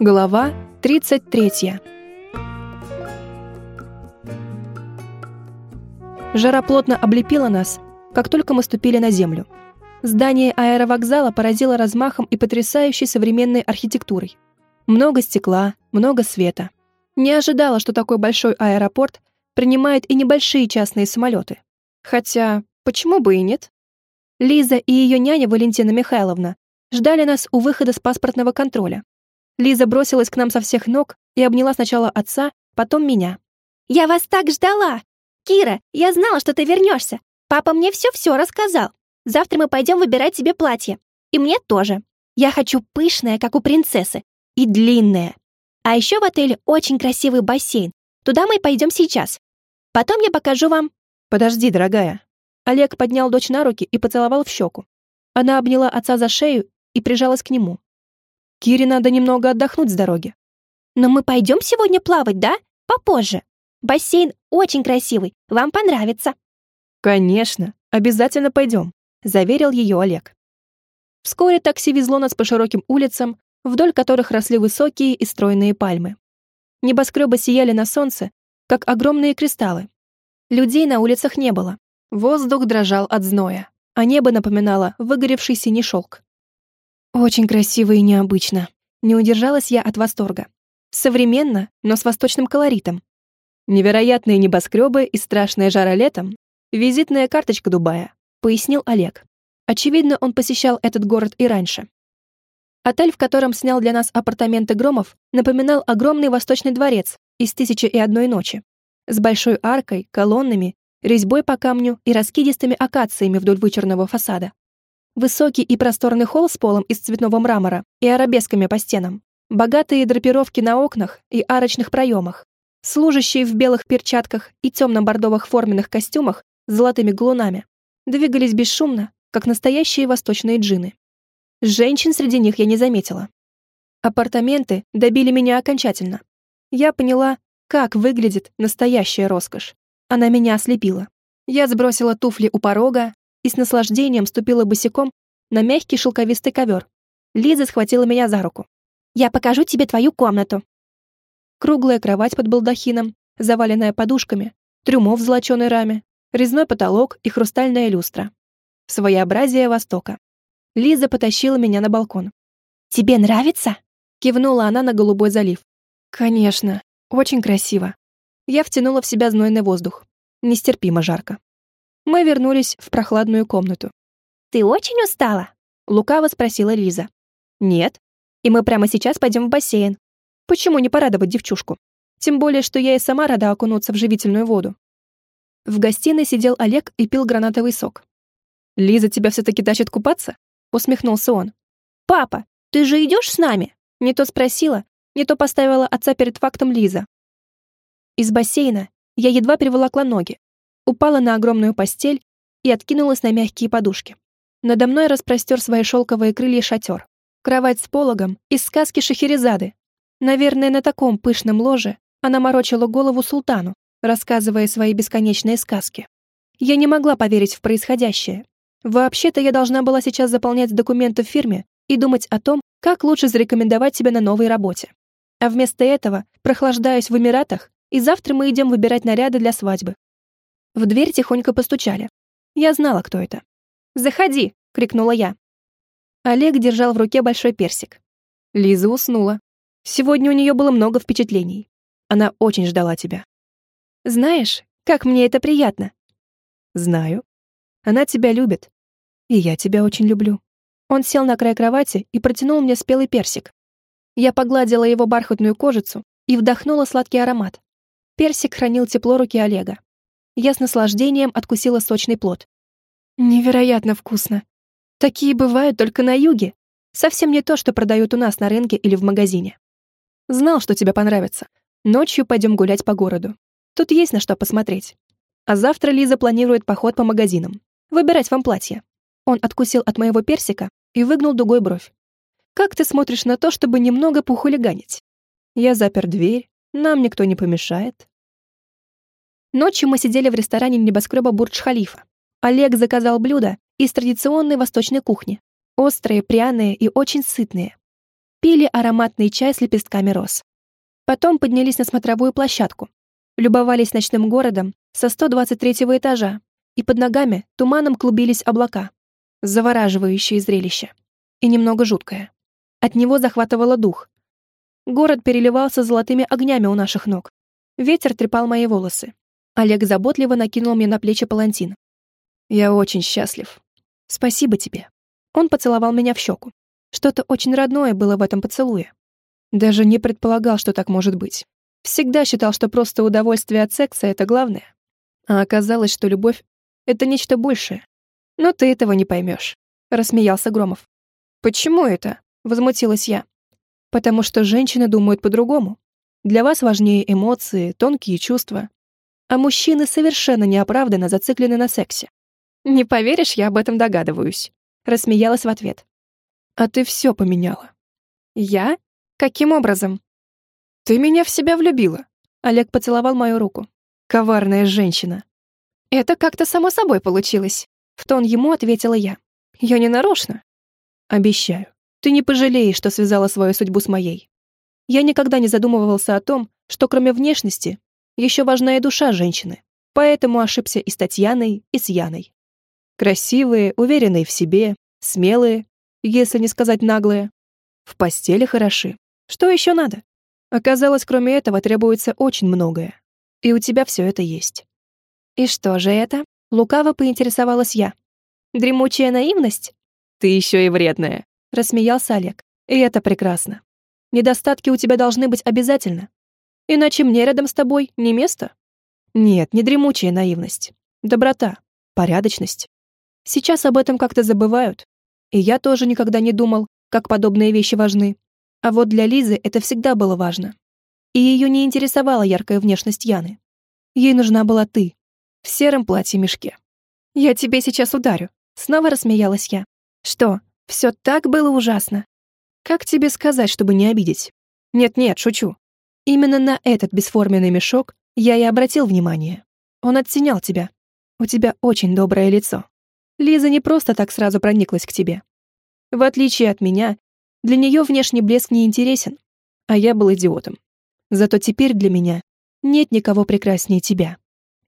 Глава 33. Жара плотно облепила нас, как только мы ступили на землю. Здание аэровокзала поразило размахом и потрясающей современной архитектурой. Много стекла, много света. Не ожидала, что такой большой аэропорт принимает и небольшие частные самолеты. Хотя, почему бы и нет? Лиза и ее няня Валентина Михайловна ждали нас у выхода с паспортного контроля. Лиза бросилась к нам со всех ног и обняла сначала отца, потом меня. «Я вас так ждала! Кира, я знала, что ты вернешься. Папа мне все-все рассказал. Завтра мы пойдем выбирать себе платье. И мне тоже. Я хочу пышное, как у принцессы, и длинное. А еще в отеле очень красивый бассейн. Туда мы пойдем сейчас. Потом я покажу вам...» «Подожди, дорогая». Олег поднял дочь на руки и поцеловал в щеку. Она обняла отца за шею и прижалась к нему. Кире надо немного отдохнуть с дороги. Но мы пойдем сегодня плавать, да? Попозже. Бассейн очень красивый, вам понравится. Конечно, обязательно пойдем, заверил ее Олег. Вскоре такси везло нас по широким улицам, вдоль которых росли высокие и стройные пальмы. Небоскребы сияли на солнце, как огромные кристаллы. Людей на улицах не было. Воздух дрожал от зноя, а небо напоминало выгоревший синий шелк. Очень красиво и необычно. Не удержалась я от восторга. Современно, но с восточным колоритом. Невероятные небоскребы и страшная жара летом — визитная карточка Дубая, пояснил Олег. Очевидно, он посещал этот город и раньше. Отель, в котором снял для нас апартаменты Громов, напоминал огромный восточный дворец из «Тысячи и одной ночи», с большой аркой, колоннами, резьбой по камню и раскидистыми акациями вдоль вычурного фасада. Высокий и просторный холл с полом из цветного мрамора и арабесками по стенам. Богатые драпировки на окнах и арочных проемах. Служащие в белых перчатках и темно-бордовых форменных костюмах с золотыми галунами. Двигались бесшумно, как настоящие восточные джины. Женщин среди них я не заметила. Апартаменты добили меня окончательно. Я поняла, как выглядит настоящая роскошь. Она меня ослепила. Я сбросила туфли у порога, и с наслаждением ступила босиком на мягкий шелковистый ковер. Лиза схватила меня за руку. «Я покажу тебе твою комнату». Круглая кровать под балдахином, заваленная подушками, трюмо в золоченой раме, резной потолок и хрустальная люстра. Своеобразие Востока. Лиза потащила меня на балкон. «Тебе нравится?» Кивнула она на голубой залив. «Конечно, очень красиво». Я втянула в себя знойный воздух. Нестерпимо жарко. Мы вернулись в прохладную комнату. «Ты очень устала?» — лукаво спросила Лиза. «Нет. И мы прямо сейчас пойдем в бассейн. Почему не порадовать девчушку? Тем более, что я и сама рада окунуться в живительную воду». В гостиной сидел Олег и пил гранатовый сок. «Лиза тебя все-таки тащит купаться?» — усмехнулся он. «Папа, ты же идешь с нами?» Не то спросила, не то поставила отца перед фактом Лиза. Из бассейна я едва приволокла ноги, упала на огромную постель и откинулась на мягкие подушки. Надо мной распростер свои шелковые крылья шатер. Кровать с пологом из сказки Шахерезады. Наверное, на таком пышном ложе она морочила голову султану, рассказывая свои бесконечные сказки. Я не могла поверить в происходящее. Вообще-то я должна была сейчас заполнять документы в фирме и думать о том, как лучше зарекомендовать себя на новой работе. А вместо этого прохлаждаюсь в Эмиратах, и завтра мы идем выбирать наряды для свадьбы. В дверь тихонько постучали. Я знала, кто это. «Заходи!» — крикнула я. Олег держал в руке большой персик. Лиза уснула. Сегодня у нее было много впечатлений. Она очень ждала тебя. Знаешь, как мне это приятно. Знаю. Она тебя любит. И я тебя очень люблю. Он сел на край кровати и протянул мне спелый персик. Я погладила его бархатную кожицу и вдохнула сладкий аромат. Персик хранил тепло руки Олега. Я с наслаждением откусила сочный плод. Невероятно вкусно. Такие бывают только на юге. Совсем не то, что продают у нас на рынке или в магазине. Знал, что тебе понравится. Ночью пойдем гулять по городу. Тут есть на что посмотреть. А завтра Лиза планирует поход по магазинам. Выбирать вам платье. Он откусил от моего персика и выгнул дугой бровь. Как ты смотришь на то, чтобы немного похулиганить? Я запер дверь, нам никто не помешает. Ночью мы сидели в ресторане небоскреба Бурдж-Халифа. Олег заказал блюда из традиционной восточной кухни. Острые, пряные и очень сытные. пили ароматный чай с лепестками роз. Потом поднялись на смотровую площадку, любовались ночным городом со 123 этажа, и под ногами туманом клубились облака. Завораживающее зрелище. И немного жуткое. От него захватывало дух. Город переливался золотыми огнями у наших ног. Ветер трепал мои волосы. Олег заботливо накинул мне на плечи палантин. «Я очень счастлив. Спасибо тебе». Он поцеловал меня в щеку. Что-то очень родное было в этом поцелуе. Даже не предполагал, что так может быть. Всегда считал, что просто удовольствие от секса — это главное. А оказалось, что любовь — это нечто большее. Но ты этого не поймешь, рассмеялся Громов. Почему это? Возмутилась я. Потому что женщины думают по-другому. Для вас важнее эмоции, тонкие чувства. А мужчины совершенно неоправданно зациклены на сексе. Не поверишь, я об этом догадываюсь. Рассмеялась в ответ. А ты все поменяла. Я? Каким образом? Ты меня в себя влюбила. Олег поцеловал мою руку. Коварная женщина. Это как-то само собой получилось. В тон ему ответила я. Я не нарочно. Обещаю. Ты не пожалеешь, что связала свою судьбу с моей. Я никогда не задумывался о том, что кроме внешности еще важна и душа женщины. Поэтому ошибся и с Татьяной, и с Яной. Красивые, уверенные в себе, смелые, если не сказать наглые. В постели хороши. Что еще надо? Оказалось, кроме этого требуется очень многое. И у тебя все это есть. И что же это? Лукаво поинтересовалась я. Дремучая наивность? Ты еще и вредная, рассмеялся Олег. И это прекрасно. Недостатки у тебя должны быть обязательно. Иначе мне рядом с тобой не место. Нет, не дремучая наивность. Доброта, порядочность. Сейчас об этом как-то забывают. И я тоже никогда не думал, как подобные вещи важны. А вот для Лизы это всегда было важно. И ее не интересовала яркая внешность Яны. Ей нужна была ты, в сером платье-мешке. «Я тебе сейчас ударю», — снова рассмеялась я. «Что, все так было ужасно?» «Как тебе сказать, чтобы не обидеть?» «Нет-нет, шучу. Именно на этот бесформенный мешок я и обратил внимание. Он оттенял тебя. У тебя очень доброе лицо. Лиза не просто так сразу прониклась к тебе. В отличие от меня, для нее внешний блеск не интересен, а я был идиотом. Зато теперь для меня нет никого прекраснее тебя.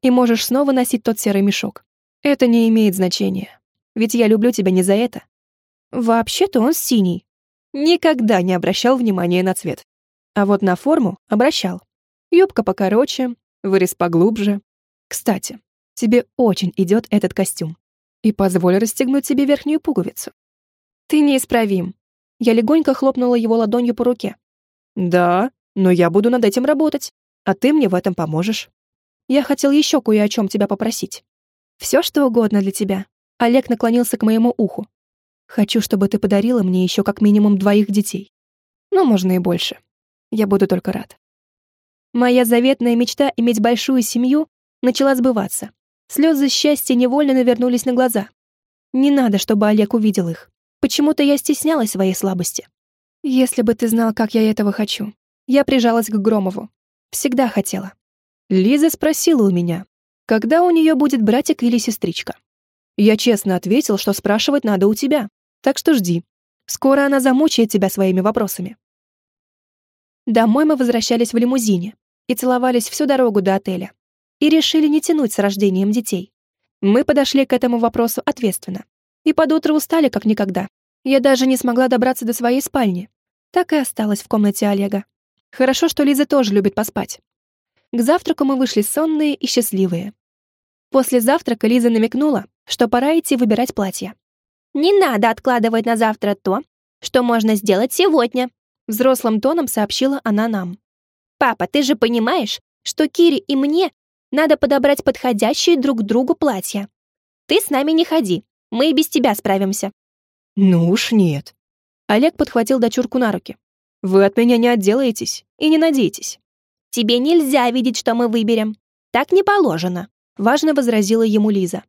И можешь снова носить тот серый мешок. Это не имеет значения. Ведь я люблю тебя не за это. Вообще-то он синий. Никогда не обращал внимания на цвет. А вот на форму обращал. Юбка покороче, вырез поглубже. Кстати, тебе очень идет этот костюм. И позволь расстегнуть тебе верхнюю пуговицу. Ты неисправим. Я легонько хлопнула его ладонью по руке. «Да, но я буду над этим работать, а ты мне в этом поможешь. Я хотел еще кое о чем тебя попросить. Все, что угодно для тебя». Олег наклонился к моему уху. «Хочу, чтобы ты подарила мне еще как минимум двоих детей. Ну, можно и больше. Я буду только рад». Моя заветная мечта иметь большую семью начала сбываться. Слезы счастья невольно навернулись на глаза. Не надо, чтобы Олег увидел их. Почему-то я стеснялась своей слабости. Если бы ты знал, как я этого хочу. Я прижалась к Громову. Всегда хотела. Лиза спросила у меня, когда у нее будет братик или сестричка. Я честно ответил, что спрашивать надо у тебя. Так что жди. Скоро она замучает тебя своими вопросами. Домой мы возвращались в лимузине и целовались всю дорогу до отеля. И решили не тянуть с рождением детей. Мы подошли к этому вопросу ответственно и под утро устали как никогда. Я даже не смогла добраться до своей спальни. Так и осталась в комнате Олега. Хорошо, что Лиза тоже любит поспать. К завтраку мы вышли сонные и счастливые. После завтрака Лиза намекнула, что пора идти выбирать платье. «Не надо откладывать на завтра то, что можно сделать сегодня», взрослым тоном сообщила она нам. «Папа, ты же понимаешь, что Кире и мне надо подобрать подходящие друг другу платья. Ты с нами не ходи, мы и без тебя справимся». «Ну уж нет». Олег подхватил дочурку на руки. «Вы от меня не отделаетесь и не надейтесь». «Тебе нельзя видеть, что мы выберем. Так не положено», — важно возразила ему Лиза.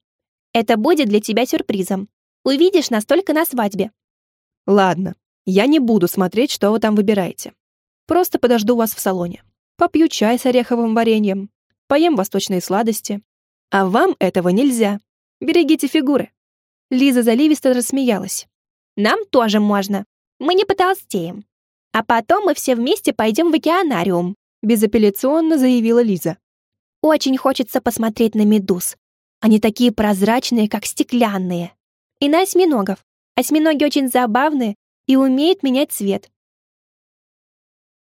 «Это будет для тебя сюрпризом. Увидишь нас только на свадьбе». «Ладно, я не буду смотреть, что вы там выбираете. Просто подожду вас в салоне. Попью чай с ореховым вареньем, поем восточные сладости. А вам этого нельзя. Берегите фигуры. Лиза заливисто рассмеялась. «Нам тоже можно. Мы не потолстеем». А потом мы все вместе пойдем в океанариум», безапелляционно заявила Лиза. «Очень хочется посмотреть на медуз. Они такие прозрачные, как стеклянные. И на осьминогов. Осьминоги очень забавные и умеют менять цвет.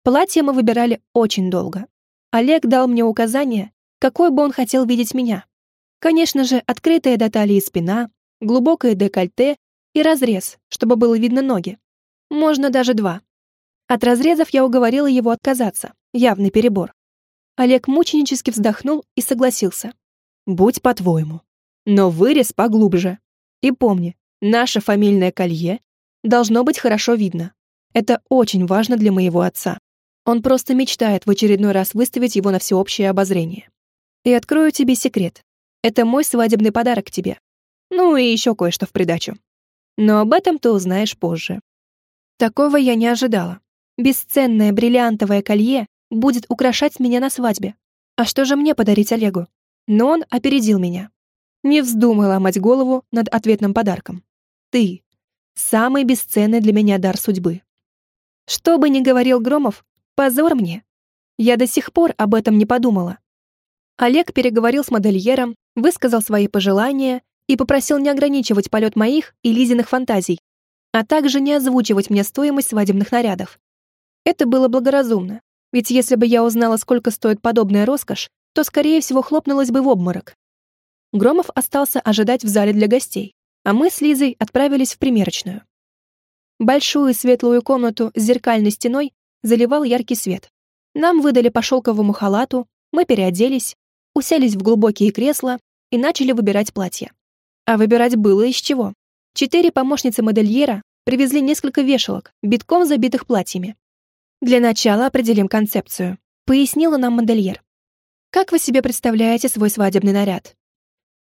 Платье мы выбирали очень долго. Олег дал мне указание, какой бы он хотел видеть меня. Конечно же, открытая до талии спина, глубокое декольте и разрез, чтобы было видно ноги. Можно даже два. От разрезов я уговорила его отказаться. Явный перебор. Олег мученически вздохнул и согласился. «Будь по-твоему. Но вырез поглубже. И помни, наше фамильное колье должно быть хорошо видно. Это очень важно для моего отца. Он просто мечтает в очередной раз выставить его на всеобщее обозрение. И открою тебе секрет. Это мой свадебный подарок тебе. Ну и еще кое-что в придачу. Но об этом ты узнаешь позже. Такого я не ожидала. Бесценное бриллиантовое колье будет украшать меня на свадьбе. А что же мне подарить Олегу? Но он опередил меня. Не вздумай ломать голову над ответным подарком. Ты — самый бесценный для меня дар судьбы. Что бы ни говорил Громов, позор мне. Я до сих пор об этом не подумала. Олег переговорил с модельером, высказал свои пожелания и попросил не ограничивать полет моих и Лизиных фантазий, а также не озвучивать мне стоимость свадебных нарядов. Это было благоразумно, ведь если бы я узнала, сколько стоит подобная роскошь, то, скорее всего, хлопнулась бы в обморок. Громов остался ожидать в зале для гостей, а мы с Лизой отправились в примерочную. Большую светлую комнату с зеркальной стеной заливал яркий свет. Нам выдали по шелковому халату, мы переоделись, уселись в глубокие кресла и начали выбирать платья. А выбирать было из чего. Четыре помощницы модельера привезли несколько вешалок, битком забитых платьями. Для начала определим концепцию, пояснила нам модельер. Как вы себе представляете свой свадебный наряд?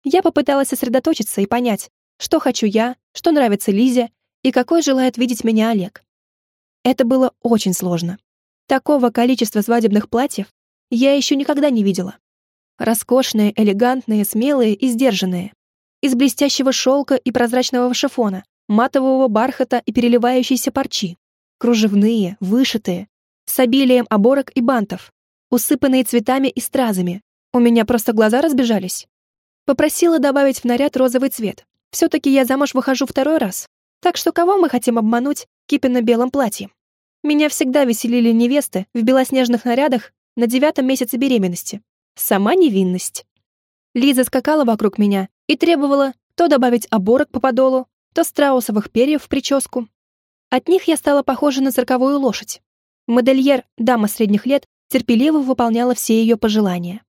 Я попыталась сосредоточиться и понять, что хочу я, что нравится Лизе и какой желает видеть меня Олег. Это было очень сложно. Такого количества свадебных платьев я еще никогда не видела. Роскошные, элегантные, смелые и сдержанные. Из блестящего шелка и прозрачного шифона, матового бархата и переливающейся парчи. Кружевные, вышитые, с обилием оборок и бантов, усыпанные цветами и стразами. У меня просто глаза разбежались. Попросила добавить в наряд розовый цвет. Все-таки я замуж выхожу второй раз. Так что кого мы хотим обмануть кипенно-белым платьем? Меня всегда веселили невесты в белоснежных нарядах на девятом месяце беременности. Сама невинность. Лиза скакала вокруг меня и требовала то добавить оборок по подолу, то страусовых перьев в прическу. От них я стала похожа на цирковую лошадь. Модельер, дама средних лет, терпеливо выполняла все ее пожелания.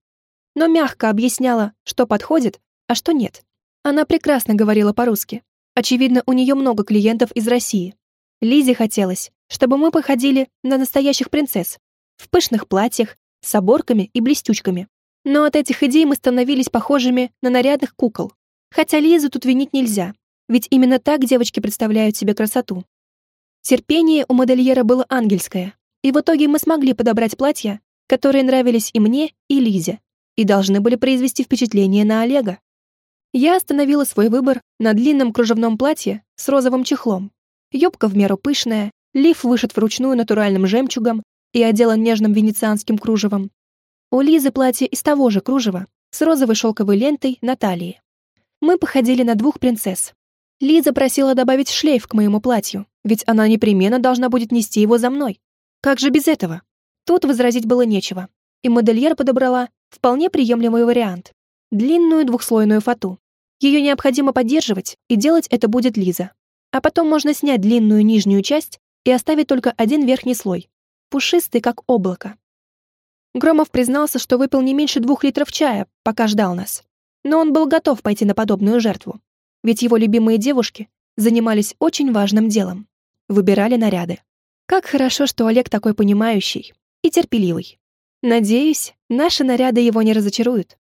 Но мягко объясняла, что подходит, а что нет. Она прекрасно говорила по-русски. Очевидно, у нее много клиентов из России. Лизе хотелось, чтобы мы походили на настоящих принцесс. В пышных платьях, с оборками и блестючками. Но от этих идей мы становились похожими на нарядных кукол. Хотя Лизу тут винить нельзя, ведь именно так девочки представляют себе красоту. Терпение у модельера было ангельское, и в итоге мы смогли подобрать платья, которые нравились и мне, и Лизе, и должны были произвести впечатление на Олега. Я остановила свой выбор на длинном кружевном платье с розовым чехлом. Юбка в меру пышная, лиф вышит вручную натуральным жемчугом и отделан нежным венецианским кружевом, у Лизы платье из того же кружева, с розовой шелковой лентой на талии. Мы походили на двух принцесс. Лиза просила добавить шлейф к моему платью, ведь она непременно должна будет нести его за мной. Как же без этого? Тут возразить было нечего, и модельер подобрала вполне приемлемый вариант — длинную двухслойную фату. Ее необходимо поддерживать, и делать это будет Лиза. А потом можно снять длинную нижнюю часть и оставить только один верхний слой, пушистый, как облако. Громов признался, что выпил не меньше двух литров чая, пока ждал нас. Но он был готов пойти на подобную жертву. Ведь его любимые девушки занимались очень важным делом. Выбирали наряды. Как хорошо, что Олег такой понимающий и терпеливый. Надеюсь, наши наряды его не разочаруют.